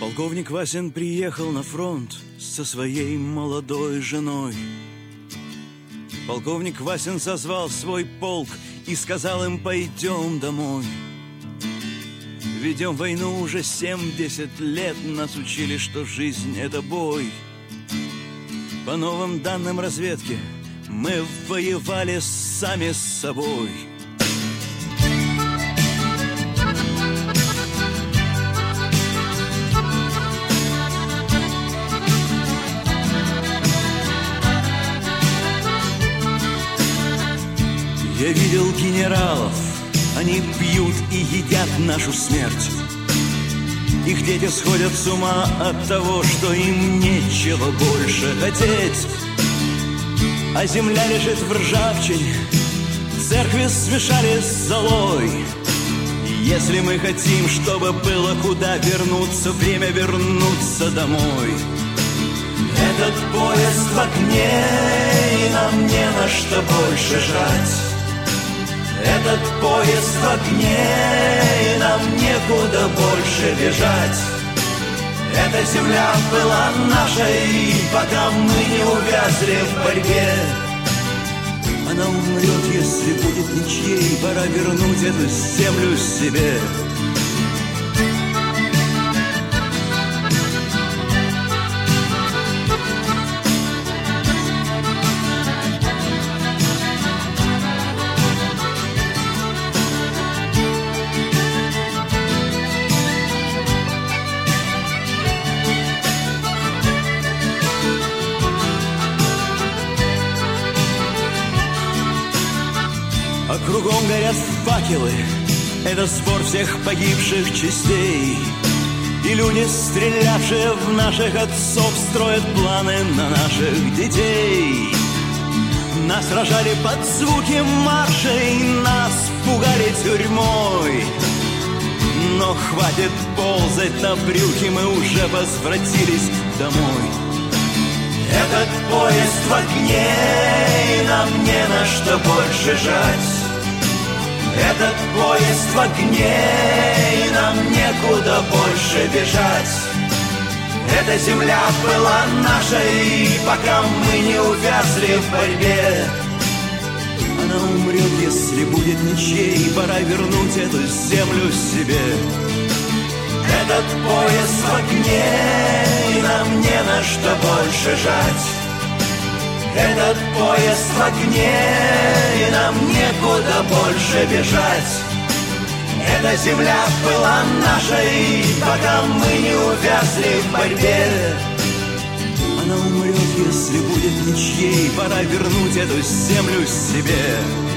Полковник Васин приехал на фронт со своей молодой женой. Полковник Васин созвал свой полк и сказал им «пойдем домой». Ведем войну уже 70 лет, нас учили, что жизнь — это бой. По новым данным разведки мы воевали сами с собой — Я видел генералов, они пьют и едят нашу смерть. Их дети сходят с ума от того, что им нечего больше хотеть. А земля лежит в ржавчине, церкви смешали с золой. Если мы хотим, чтобы было куда вернуться, время вернуться домой. Этот поезд в окне, и нам не на что больше жать. Этот поезд в огне, и нам некуда больше бежать. Эта земля была нашей, пока мы не увязли в борьбе. Она умрет, если будет ничьей, пора вернуть эту землю себе. Кругом горят факелы. Это сбор всех погибших частей. И люди, стрелявшие в наших отцов Строят планы на наших детей. Нас рожали под звуки маршей Нас пугали тюрьмой. Но хватит ползать на брюхе Мы уже возвратились домой. Этот поезд в огне, и нам не на что больше жать. Этот поезд в огне, и нам некуда больше бежать. Эта земля была нашей, пока мы не увязли в борьбе. Она умрет, если будет ничей, пора вернуть эту землю себе. Этот поезд в огне, и нам не на что больше жать. Этот поезд в огне, и нам некуда больше бежать. Эта земля была нашей, пока мы не увязли в борьбе. Она умрет, если будет ничьей, пора вернуть эту землю себе.